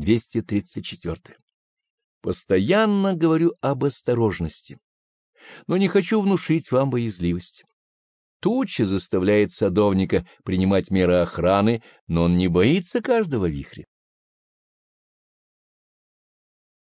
234. Постоянно говорю об осторожности, но не хочу внушить вам боязливость. Туча заставляет садовника принимать меры охраны, но он не боится каждого вихря.